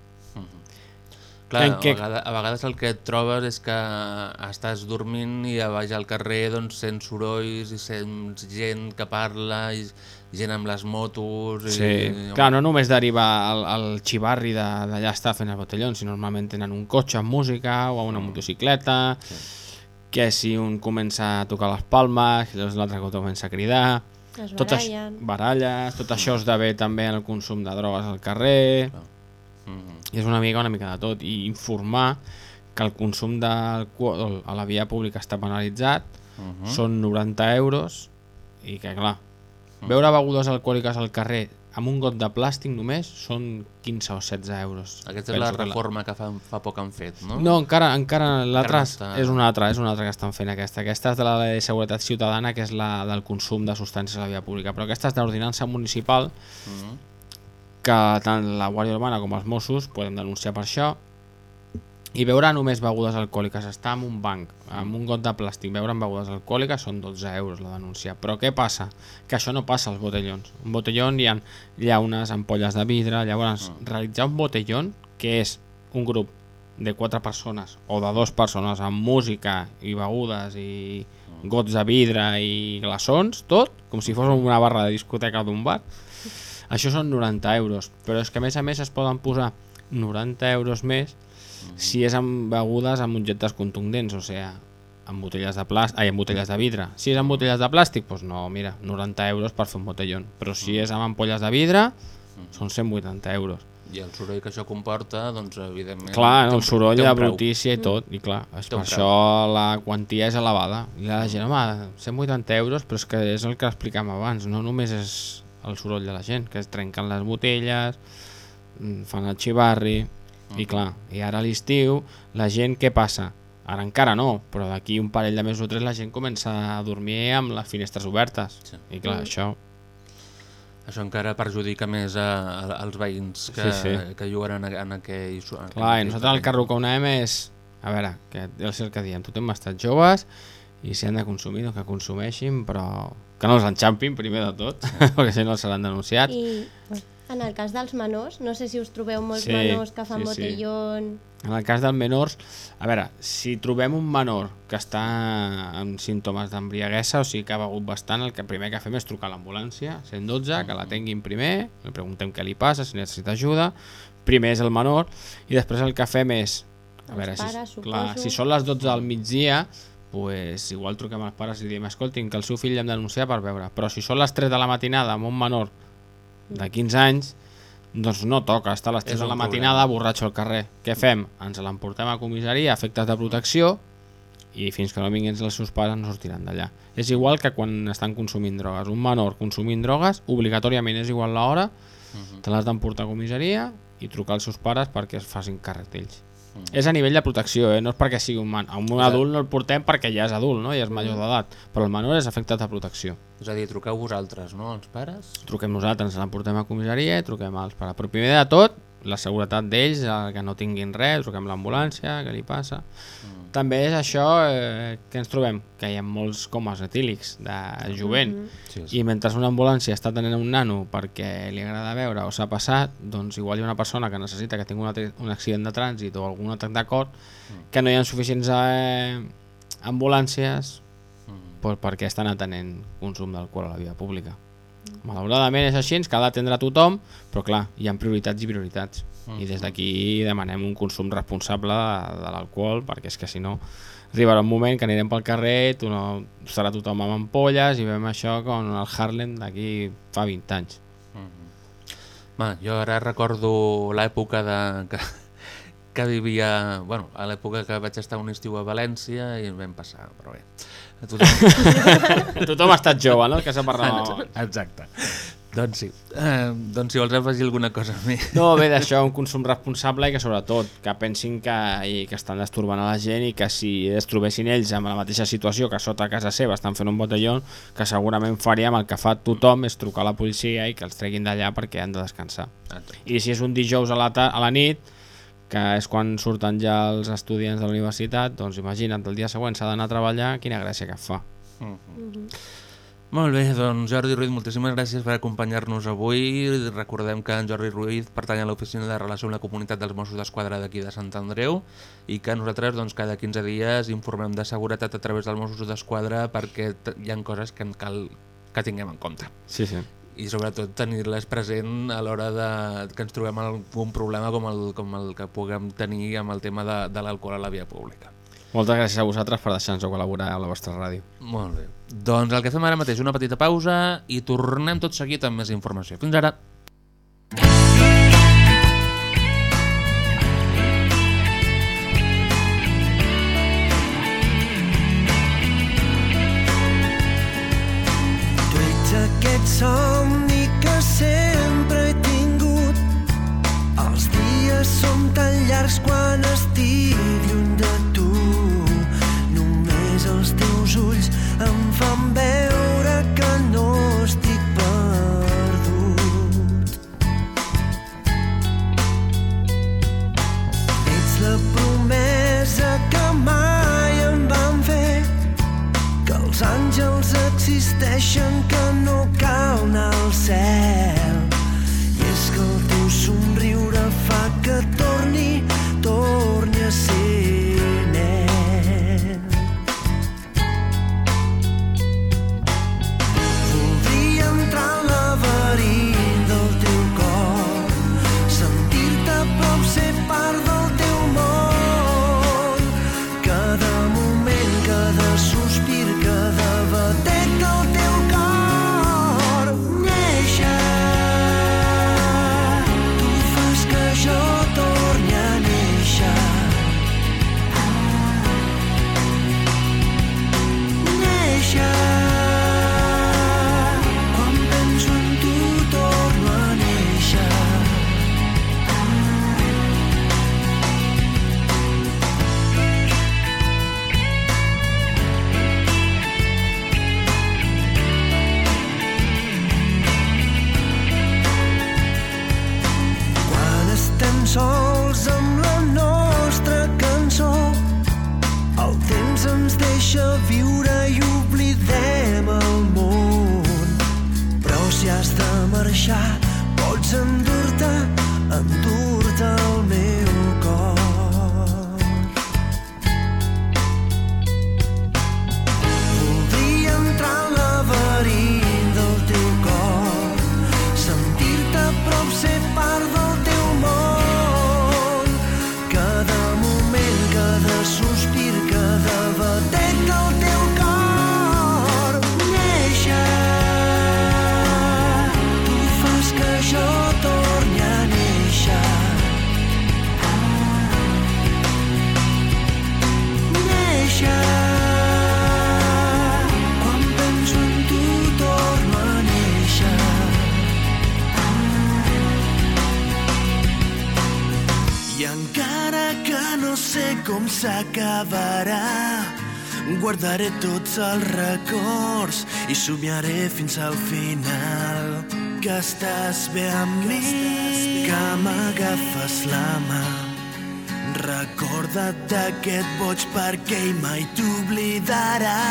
Clar, En a, vegades, a vegades el que et trobes és que estàs dormint i a baix al carrer doncs, sents sorolls i sents gent que parla i gent amb les motos... Sí, I, clar, no només deriva al, al xivarri de- d'allà estar fent els botellons, sinó normalment tenen un cotxe amb música o una motocicleta, que si un comença a tocar les palmes, i doncs l'altre que comença a cridar... Es Tot això, barallen. baralles, tot això esdevé també en el consum de drogues al carrer... I és una mica una mica de tot. I informar que el consum d'alcohol a la via pública està penalitzat, Mhm. són 90 euros, i que clar, beure begudes alcohòliques al carrer amb un got de plàstic només són 15 o 16 euros. Aquesta és la Penso que reforma que fa, fa poc han fet, no? no, encara, encara l'altra està- és una altra, és una altra que estan fent aquesta. Aquesta és de la de Seguretat Ciutadana, que és la del consum de substàncies a la via pública, però aquesta és d'ordinança municipal, Mhm. que tant la Guàrdia Urbana com els Mossos poden denunciar per això, i beure només begudes alcohòliques, estar en un banc, amb un got de plàstic, beure amb begudes alcohòliques són 12 euros la denúncia. Però què passa? Que això no passa als botellons. Un botellón hi ha llaunes, ampolles de vidre, llavors realitzar un botellón, que és un grup de quatre persones o de dues persones amb música i begudes i gots de vidre i glaçons, tot, com si fos una barra de discoteca d'un bar, això són 90 euros, però és que a més a més es poden posar 90 euros més si és amb begudes amb objectes contundents, o sigui, amb botelles de plàstic, ai, amb botelles de vidre. Si és amb botelles de plàstic, doncs no, mira, 90 euros per fer un botellón. Però si és amb ampolles de vidre, són 180 euros. I el soroll que això comporta, doncs, evidentment... Clar, el soroll, la brutícia i tot, i clar, és per això la quantia és elevada. I la gent, home, 180 euros, però és que és el que explicàvem abans, no només és el soroll de la gent, que es trenquen les botelles, mm, fan el xivarri, i clar, i ara a l'estiu, la gent què passa? Ara encara no, però d'aquí un parell de mesos o tres la gent comença a dormir amb les finestres obertes. Sí. I clar, Mm. això... Això encara perjudica més a, a, als veïns que, Sí, sí. que juguen en, en aquell... en Clar, i aquell nosaltres el terreny. que arroconem és... A veure, que és el que diem, tothom estat joves i si han de consumir, doncs que consumeixin, però que no els enxampin primer de tot, perquè si no els seran denunciats. I en el cas dels menors, no sé si us trobeu molts Sí, menors que fan sí, sí. botellón... En el cas dels menors, a veure, si trobem un menor que està amb símptomes d'embriaguesa, o sigui que ha begut bastant, el que primer que fem és trucar a l'ambulància, 112, que l'atenguin primer, li preguntem què li passa, si necessita ajuda, primer és el menor, i després el que fem és, a Els veure, pares, si, clar, si són les 12 del migdia, pues, igual truquem als pares i diem, escoltin, que el seu fill l'hem de denunciar per veure, però si són les 3 de la matinada amb un menor de 15 anys, doncs no toca estar a les 3 És de la matinada borratxo al carrer. Què fem? Ens l'emportem a comissaria a efectes de protecció i fins que no vinguin els seus pares no sortiran d'allà. És igual que quan estan consumint drogues. Un menor consumint drogues, obligatòriament és igual l'hora, te l'has d'emportar a comissaria i trucar als seus pares perquè es facin càrrec d'ells. És a nivell de protecció, eh? no és perquè sigui un man. A un a- adult no el portem perquè ja és adult, no? ja és major d'edat, però el menor és efecte de protecció. És a dir, truqueu vosaltres, no?, els pares? Truquem nosaltres, ens l'emportem a comissaria i truquem als pares. Però primer de tot, la seguretat d'ells, eh, que no tinguin res, truquem l'ambulància, què li passa. Mm. També és això eh, que ens trobem, que hi ha molts comes etílics de jovent, Mhm. Sí, sí. i mentre una ambulància està tenint un nano perquè li agrada veure o s'ha passat, doncs igual hi ha una persona que necessita que tingui un, un accident de trànsit o algun atac de cor, que no hi ha suficients eh, ambulàncies pues, perquè estan atenent consum d'alcohol a la via pública. Malauradament és així, ens cal atendre a tothom, però clar, hi ha prioritats i prioritats. I des d'aquí demanem un consum responsable de, l'alcohol, perquè és que si no arribarà un moment que anirem pel carrer, tu no, estarà tothom amb ampolles i veiem això com el Harlem d'aquí fa 20 anys. Va, jo ara recordo l'època de... Que, que vivia... Bueno, a l'època que vaig estar un estiu a València i vam passar, però bé. A Tothom ha estat jove, no? El que s'ha parlat. Exacte. Doncs sí. Eh, doncs si vols afegir alguna cosa més. No, bé, d'això, un consum responsable i que sobretot que pensin que, i que estan destorbant a la gent i que si es trobessin ells amb la mateixa situació que sota casa seva estan fent un botelló, que segurament faríem el que fa tothom és trucar a la policia i que els treguin d'allà perquè han de descansar. I si és un dijous a la, a la nit, que és quan surten ja els estudiants de la universitat, doncs imagina't, el dia següent s'ha d'anar a treballar, quina gràcia que fa. Mhm. Molt bé, doncs Jordi Ruiz, moltíssimes gràcies per acompanyar-nos avui. Recordem que en Jordi Ruiz pertany a l'oficina de relació amb la comunitat dels Mossos d'Esquadra d'aquí de Sant Andreu i que nosaltres doncs, cada 15 dies informem de seguretat a través dels Mossos d'Esquadra perquè hi ha coses que cal que tinguem en compte. Sí, sí. I sobretot tenir-les present a l'hora de que ens trobem algun problema com el, com el que puguem tenir amb el tema de, de l'alcohol a la via pública. Moltes gràcies a vosaltres per deixar-nos col·laborar a la vostra ràdio. Molt bé. Doncs el que fem ara mateix, una petita pausa i tornem tot seguit amb més informació. Fins ara. Tots els records i somiaré fins al final. Que estàs bé amb mi, que m'agafes la mà. Recorda't d'aquest boig perquè ell mai t'oblidarà.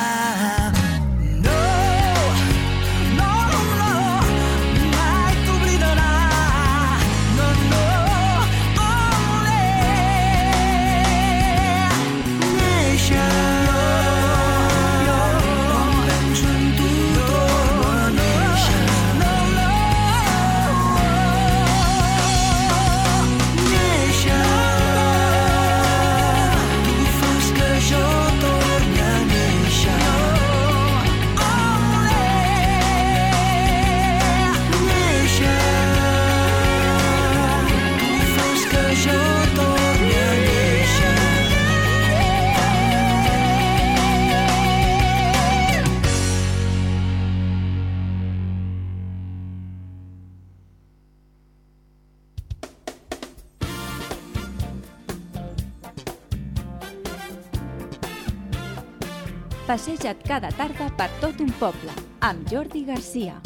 Passeja't cada tarda per tot un poble, amb Jordi Garcia.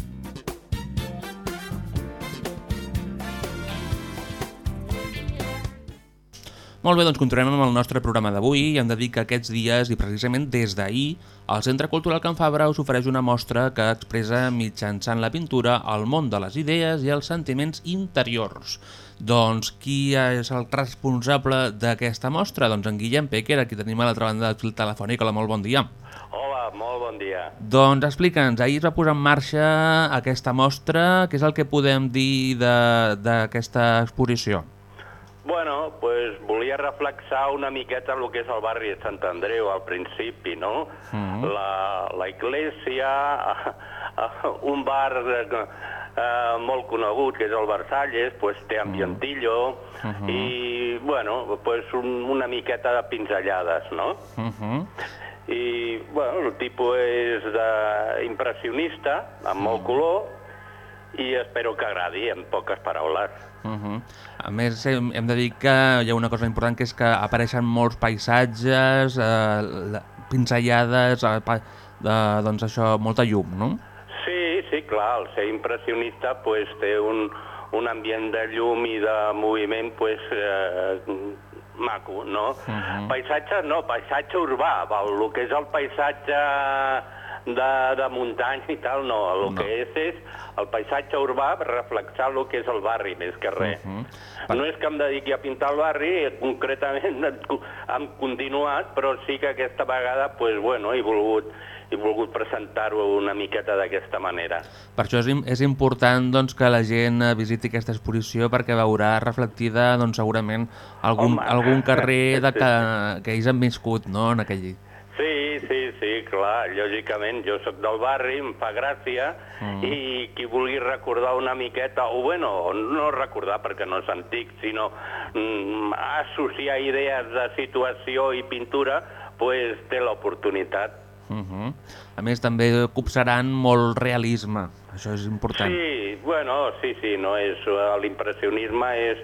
Molt bé, doncs continuem amb el nostre programa d'avui i hem de dir que aquests dies i precisament des d'ahir el Centre Cultural Can Fabra us ofereix una mostra que expressa mitjançant la pintura el món de les idees i els sentiments interiors. Doncs qui és el responsable d'aquesta mostra? Doncs en Guillem Pequer, aquí tenim a l'altra banda del fil telefònic. Hola, molt bon dia. Hola, molt bon dia. Doncs explica'ns, ahir es va posar en marxa aquesta mostra, què és el que podem dir de- d'aquesta exposició? Bueno, pues volia reflexar una miqueta el que és el barri de Sant Andreu al principi, no? Mhm. La, la iglesia, un bar eh, eh, molt conegut, que és el Versalles, pues té ambientillo, Mhm. i, bueno, pues un, una miqueta de pinzellades, no? Uh -huh. I, bueno, el tipus és de impressionista, amb molt color, i espero que agradi, en poques paraules. Uh -huh. A més, hem, hem de dir que hi ha una cosa important que és que apareixen molts paisatges, eh, la- pinzellades, eh, de, doncs això, molta llum, no? Sí, sí, clar, el ser impressionista pues, té un, un ambient de llum i de moviment pues, eh, maco, no? Mhm. Paisatge no, paisatge urbà, val? el que és el paisatge de, de muntanya i tal, no, el No. que és és el paisatge urbà reflexar el que és el barri més que res. Uh -huh. No és que em dediqui a pintar el barri, concretament hem continuat, però sí que aquesta vegada pues, bueno, he volgut, he volgut presentar-ho una miqueta d'aquesta manera. Per això és, és important doncs, que la gent eh, visiti aquesta exposició perquè veurà reflectida doncs, segurament algun, Home. algun carrer de que, que ells han viscut no? en aquell... Sí, sí, sí, clar, lògicament, jo sóc del barri, em fa gràcia, Mm. i qui vulgui recordar una miqueta, o bueno, no recordar perquè no és antic, sinó mm, associar idees de situació i pintura, pues té l'oportunitat. Uh -huh. A més, també copsaran molt realisme, això és important. Sí, bueno, sí, sí, no és eh, l'impressionisme és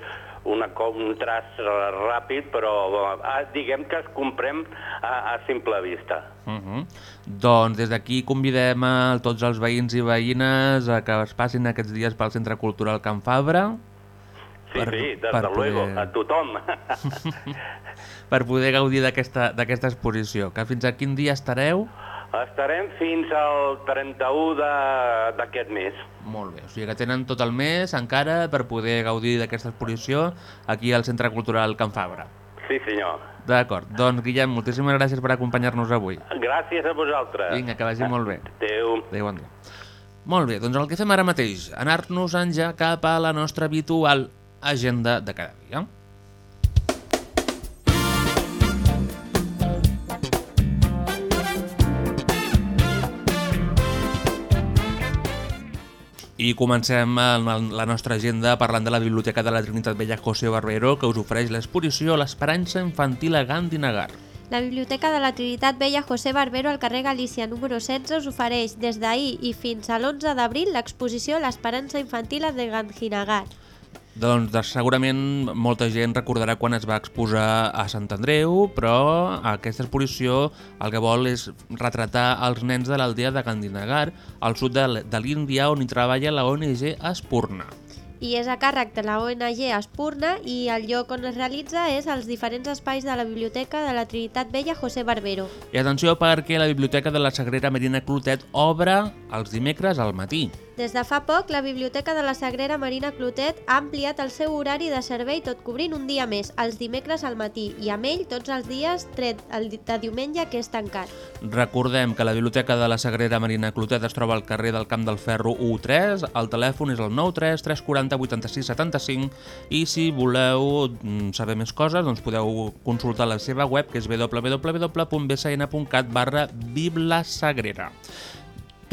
una, un traç ràpid, però eh, diguem que es comprem a, a simple vista. Uh -huh. Doncs des d'aquí convidem a tots els veïns i veïnes a que es passin aquests dies pel Centre Cultural Can Fabra Sí, Per- sí, des per de luego, poder- a tothom. per poder gaudir d'aquesta exposició. Que fins a quin dia estareu? Estarem fins al 31 de- d'aquest mes. Molt bé, o sigui que tenen tot el mes encara per poder gaudir d'aquesta exposició aquí al Centre Cultural Can Fabra. Sí, senyor. D'acord, doncs Guillem, moltíssimes gràcies per acompanyar-nos avui. Gràcies a vosaltres. Vinga, que vagi molt bé. Adéu. Adéu, bon dia. Molt bé, doncs el que fem ara mateix, anar-nos-en ja cap a la nostra habitual agenda de cada dia. I comencem la nostra agenda parlant de la Biblioteca de la Trinitat Vella José Barbero, que us ofereix l'exposició L'esperança infantil a Gandhi Nagar. La Biblioteca de la Trinitat Vella José Barbero al carrer Galícia número 16 us ofereix des d'ahir i fins a l'11 d'abril l'exposició L'esperança infantil de Gandhinagar. Doncs de- segurament molta gent recordarà quan es va exposar a Sant Andreu, però aquesta exposició el que vol és retratar els nens de l'aldea de Gandhinagar, al sud de l'Índia, on hi treballa la ONG Espurna. I és a càrrec de la ONG Espurna i el lloc on es realitza és als diferents espais de la Biblioteca de la Trinitat Vella José Barbero. I atenció perquè la Biblioteca de la Sagrera Marina Clotet obre els dimecres al matí. Des de fa poc, la Biblioteca de la Sagrera Marina Clotet ha ampliat el seu horari de servei tot cobrint un dia més, els dimecres al matí, i amb ell tots els dies tret el de diumenge que és tancat. Recordem que la Biblioteca de la Sagrera Marina Clotet es troba al carrer del Camp del Ferro 13, el telèfon és el 93 340 86 75 i si voleu mm, saber més coses doncs podeu consultar la seva web que és www.bsn.cat barra biblasagrera.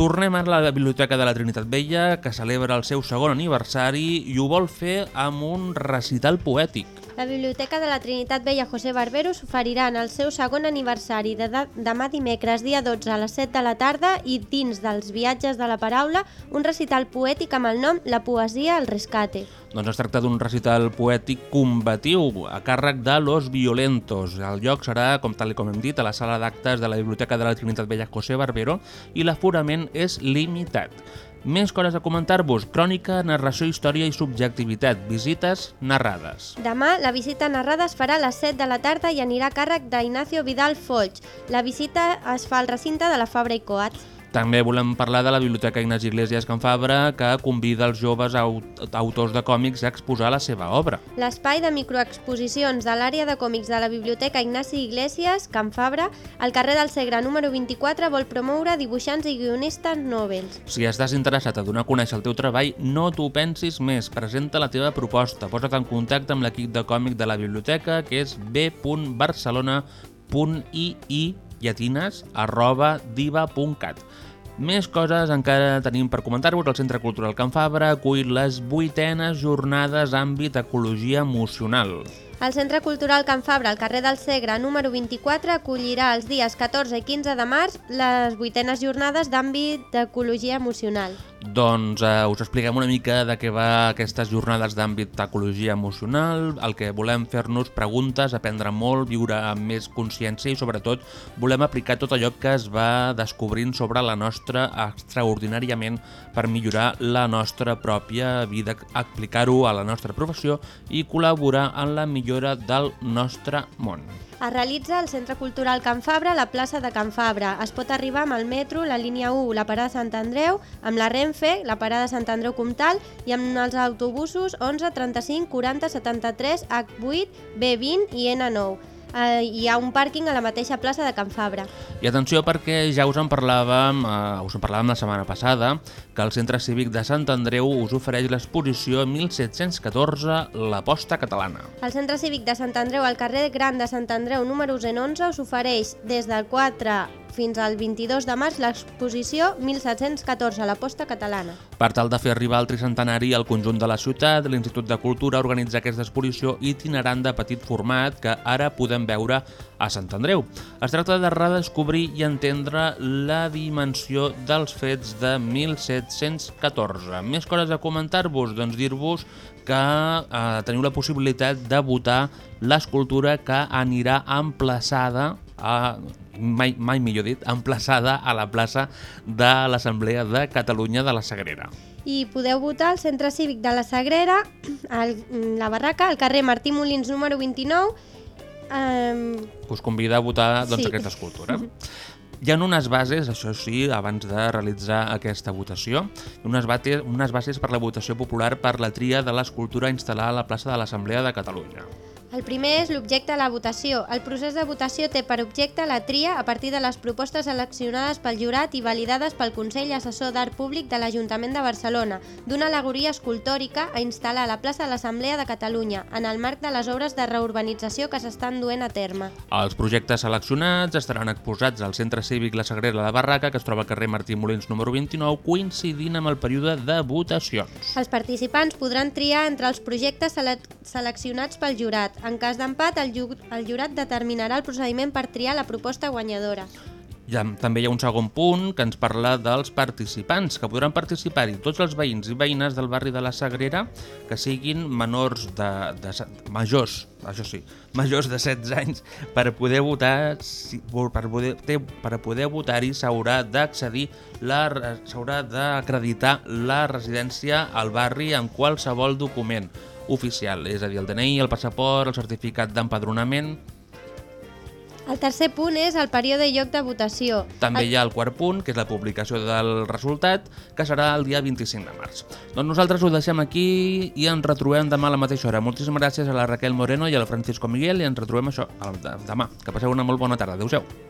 Tornem a la Biblioteca de la Trinitat Vella, que celebra el seu segon aniversari i ho vol fer amb un recital poètic. La Biblioteca de la Trinitat Vella José Barbero s'oferirà en el seu segon aniversari de de demà dimecres, dia 12 a les 7 de la tarda i dins dels viatges de la paraula, un recital poètic amb el nom La poesia al rescate. Doncs es tracta d'un recital poètic combatiu a càrrec de Los Violentos. El lloc serà, com tal com hem dit, a la sala d'actes de la Biblioteca de la Trinitat Vella José Barbero i l'aforament és limitat. Més coses a comentar-vos. Crònica, narració, història i subjectivitat. Visites narrades. Demà la visita narrada es farà a les 7 de la tarda i anirà a càrrec d'Ignacio Vidal Folch. La visita es fa al recinte de la Fabra i Coats. També volem parlar de la Biblioteca Ignasi Iglesias Can Fabra, que convida els joves au autors de còmics a exposar la seva obra. L'espai de microexposicions de l'àrea de còmics de la Biblioteca Ignasi Iglesias, Can Fabra, al carrer del Segre número 24, vol promoure dibuixants i guionistes nòvels. Si estàs interessat a donar a conèixer el teu treball, no t'ho pensis més. Presenta la teva proposta. Posa't en contacte amb l'equip de còmic de la biblioteca, que és b.barcelona.ii llatines arroba diva.cat. Més coses encara tenim per comentar-vos. El Centre Cultural Can Fabra acull les vuitenes jornades àmbit ecologia emocional. El Centre Cultural Can Fabra, al carrer del Segre, número 24, acollirà els dies 14 i 15 de març les vuitenes jornades d'àmbit d'ecologia emocional. Doncs eh, us expliquem una mica de què va aquestes jornades d'àmbit d'ecologia emocional, el que volem fer-nos preguntes, aprendre molt, viure amb més consciència i sobretot volem aplicar tot allò que es va descobrint sobre la nostra extraordinàriament per millorar la nostra pròpia vida, aplicar-ho a la nostra professió i col·laborar en la millora del nostre món. Es realitza al Centre Cultural Can Fabra, a la plaça de Can Fabra. Es pot arribar amb el metro, la línia 1, la parada Sant Andreu, amb la Renfe, la parada Sant Andreu Comtal i amb els autobusos 11, 35, 40, 73, H8, B20 i N9. Eh, hi ha un pàrquing a la mateixa plaça de Can Fabra. I atenció perquè ja us en parlàvem, eh, us en parlàvem la setmana passada, que el Centre Cívic de Sant Andreu us ofereix l'exposició 1714, la posta catalana. El Centre Cívic de Sant Andreu, al carrer Gran de Sant Andreu, número 111, us ofereix des del 4 fins al 22 de març l'exposició 1714, la posta catalana. Per tal de fer arribar el tricentenari al conjunt de la ciutat, l'Institut de Cultura organitza aquesta exposició itinerant de petit format que ara podem veure a Sant Andreu. Es tracta de redescobrir i entendre la dimensió dels fets de 1714. Més coses a comentar-vos? Doncs dir-vos que eh, teniu la possibilitat de votar l'escultura que anirà emplaçada a, mai, mai millor dit, emplaçada a la plaça de l'Assemblea de Catalunya de la Sagrera. I podeu votar al Centre Cívic de la Sagrera, al, la barraca, al carrer Martí Molins número 29. Um, Us convida a votar doncs, Sí. aquesta escultura. Hi ha unes bases, això sí, abans de realitzar aquesta votació, unes, bate, unes bases per la votació popular per la tria de l'escultura instal·lar a la plaça de l'Assemblea de Catalunya. El primer és l'objecte de la votació. El procés de votació té per objecte la tria a partir de les propostes seleccionades pel jurat i validades pel Consell Assessor d'Art Públic de l'Ajuntament de Barcelona d'una alegoria escultòrica a instal·lar a la plaça de l'Assemblea de Catalunya en el marc de les obres de reurbanització que s'estan duent a terme. Els projectes seleccionats estaran exposats al Centre Cívic La Sagrera de Barraca, que es troba al carrer Martí Molins número 29, coincidint amb el període de votacions. Els participants podran triar entre els projectes sele seleccionats pel jurat. En cas d'empat, el, el jurat determinarà el procediment per triar la proposta guanyadora. Ha, també hi ha un segon punt que ens parla dels participants, que podran participar-hi tots els veïns i veïnes del barri de la Sagrera que siguin menors de, de, majors, això sí, majors de 16 anys per poder votar si- per poder, per poder votar-hi s'haurà d'accedir s'haurà d'acreditar la residència al barri en qualsevol document oficial, és a dir, el DNI, el passaport, el certificat d'empadronament, El tercer punt és el període i lloc de votació. També hi ha el quart punt, que és la publicació del resultat, que serà el dia 25 de març. Doncs nosaltres ho deixem aquí i ens retrobem demà a la mateixa hora. Moltíssimes gràcies a la Raquel Moreno i al Francisco Miguel i ens retrobem això demà. Que passeu una molt bona tarda. Adéu-siau.